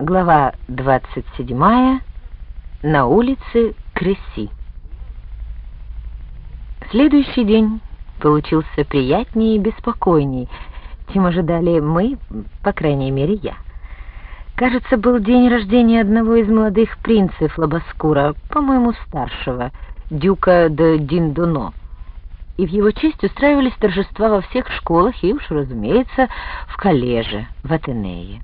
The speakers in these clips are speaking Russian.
Глава 27. На улице Креси. Следующий день получился приятнее и беспокойней, чем ожидали мы, по крайней мере, я. Кажется, был день рождения одного из молодых принцев Лабаскура, по-моему, старшего, дюка де Диндуно. И в его честь устраивались торжества во всех школах и уж, разумеется, в коллеже, в Атенее.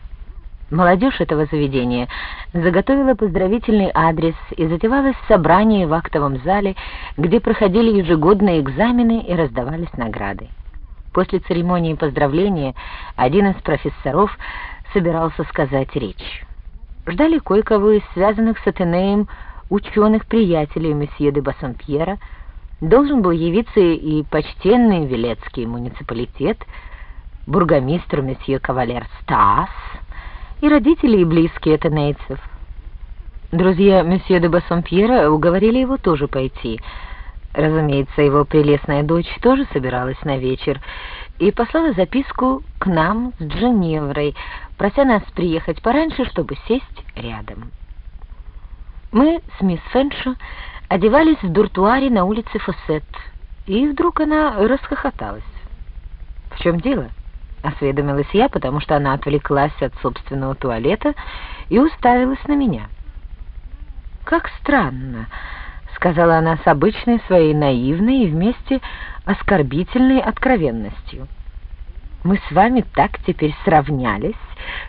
Молодежь этого заведения заготовила поздравительный адрес и затевалось собрание в актовом зале, где проходили ежегодные экзамены и раздавались награды. После церемонии поздравления один из профессоров собирался сказать речь. Ждали кое-кого из связанных с Атенеем ученых-приятелей месье де Бассампьера, должен был явиться и почтенный Велецкий муниципалитет, бургомистр месье Кавалер Стас, и родители, и близкие тенейцев. Друзья месье де Бассомпьера уговорили его тоже пойти. Разумеется, его прелестная дочь тоже собиралась на вечер и послала записку к нам с Дженеврой, прося нас приехать пораньше, чтобы сесть рядом. Мы с мисс Феншо одевались в дуртуаре на улице Фоссет, и вдруг она расхохоталась. «В чем дело?» Осведомилась я, потому что она отвлеклась от собственного туалета и уставилась на меня. «Как странно», — сказала она с обычной своей наивной и вместе оскорбительной откровенностью. «Мы с вами так теперь сравнялись,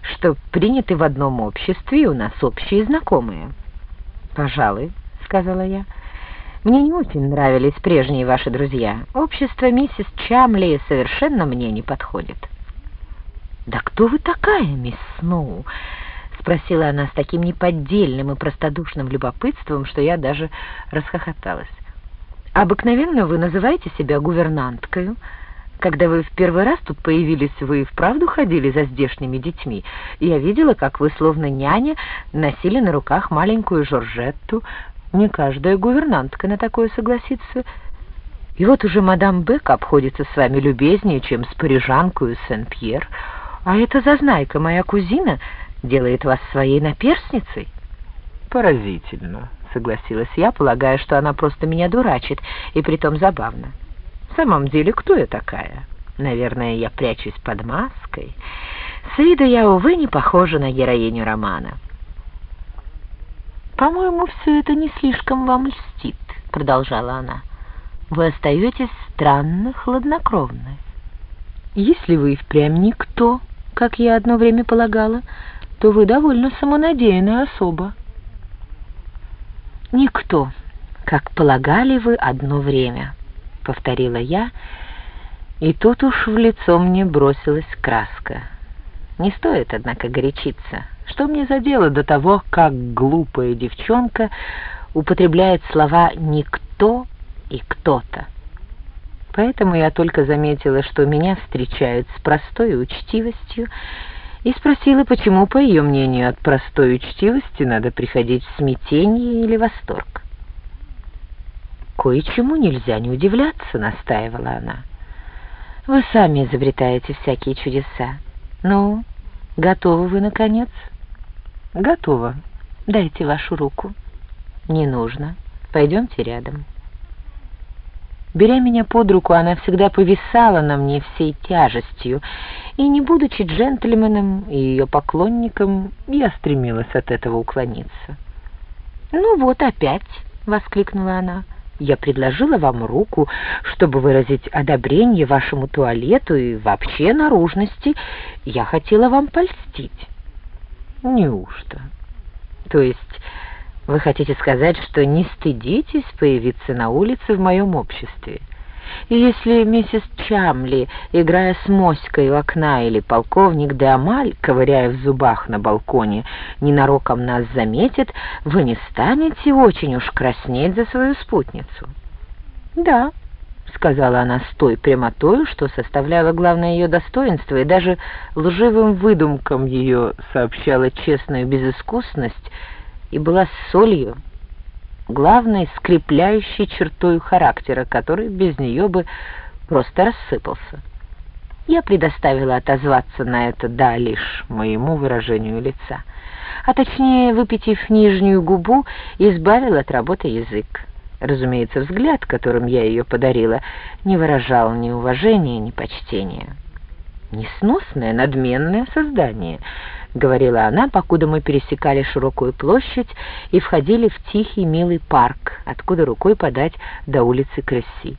что приняты в одном обществе, и у нас общие знакомые». «Пожалуй», — сказала я. «Мне не очень нравились прежние ваши друзья. Общество миссис Чамли совершенно мне не подходит». «Да кто вы такая, мисс Сноу?» — спросила она с таким неподдельным и простодушным любопытством, что я даже расхохоталась. «Обыкновенно вы называете себя гувернанткою. Когда вы в первый раз тут появились, вы вправду ходили за здешними детьми. Я видела, как вы, словно няня, носили на руках маленькую Жоржетту. Не каждая гувернантка на такое согласится». И вот уже мадам Бек обходится с вами любезнее, чем с парижанкою Сен-Пьер, а эта зазнайка, моя кузина, делает вас своей наперсницей. Поразительно, согласилась я, полагая, что она просто меня дурачит, и притом забавно. В самом деле, кто я такая? Наверное, я прячусь под маской. С виду я, увы, не похожа на героиню романа. «По-моему, все это не слишком вам льстит», — продолжала она. «Вы остаетесь странно хладнокровны. Если вы впрямь никто, как я одно время полагала, то вы довольно самонадеянная особа. Никто, как полагали вы одно время, повторила я, и тут уж в лицо мне бросилась краска. Не стоит, однако, горячиться. Что мне за дело до того, как глупая девчонка употребляет слова «никто» и «кто-то»? Поэтому я только заметила, что меня встречают с простой учтивостью, и спросила, почему, по ее мнению, от простой учтивости надо приходить в смятение или восторг. «Кое-чему нельзя не удивляться», — настаивала она. «Вы сами изобретаете всякие чудеса. Ну, готовы вы, наконец?» «Готова. Дайте вашу руку». «Не нужно. Пойдемте рядом». Беря меня под руку, она всегда повисала на мне всей тяжестью, и, не будучи джентльменом и ее поклонником, я стремилась от этого уклониться. «Ну вот опять!» — воскликнула она. «Я предложила вам руку, чтобы выразить одобрение вашему туалету и вообще наружности. Я хотела вам польстить». «Неужто?» «То есть вы хотите сказать, что не стыдитесь появиться на улице в моем обществе? И если миссис Чамли, играя с моськой у окна, или полковник де Амаль, ковыряя в зубах на балконе, ненароком нас заметит, вы не станете очень уж краснеть за свою спутницу? Да, — сказала она с той прямотою, что составляло главное ее достоинство, и даже лживым выдумкам ее сообщала честную безыскусность, и была солью, главной скрепляющей чертой характера, который без нее бы просто рассыпался. Я предоставила отозваться на это «да» лишь моему выражению лица, а точнее, выпитив нижнюю губу, избавила от работы язык. Разумеется, взгляд, которым я ее подарила, не выражал ни уважения, ни почтения. «Несносное, надменное создание», — говорила она, покуда мы пересекали широкую площадь и входили в тихий милый парк, откуда рукой подать до улицы Кресси.